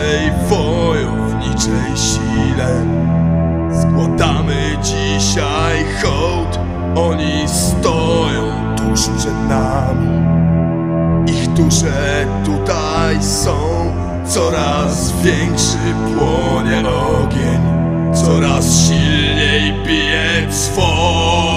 naszej wojowniczej sile. Składamy dzisiaj hołd, oni stoją tuż przed nami. Ich dusze tutaj są, coraz większy płonie ogień, coraz silniej bije dzwon.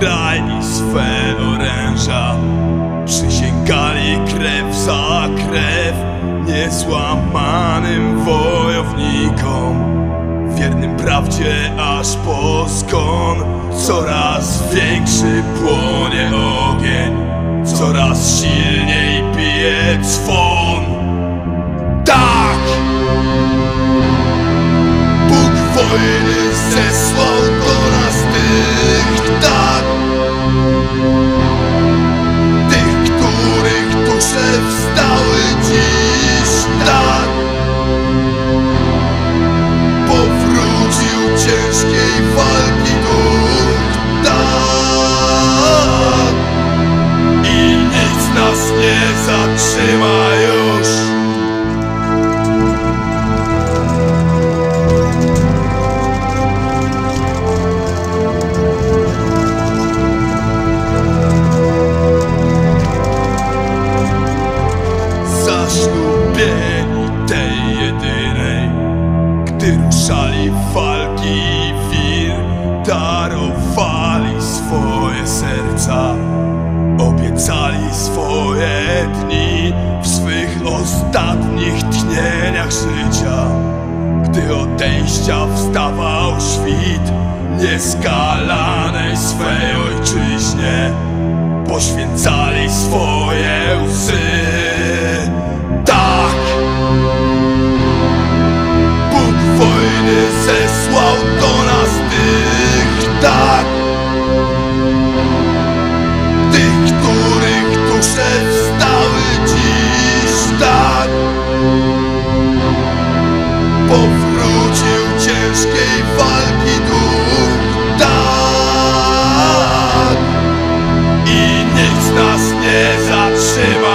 Swój kraj i swe oręża. Przysięgali krew za krew niezłamanym wojownikom. Wiernym prawdzie aż po skon Coraz większy płonie ogień Coraz silniej bije dzwon Tak! Bóg wojny zesłał zatrzyma już. Tej jedynej Gdy ruszali walki i wir Darowali swoje serca Obiecali swoje ostatnich tchnieniach życia. Gdy odejścia wstawał świt Nieskalanej swej ojczyźnie Poświęcali swoje łzy ciężkiej walki duch, tak! I nic nas nie zatrzyma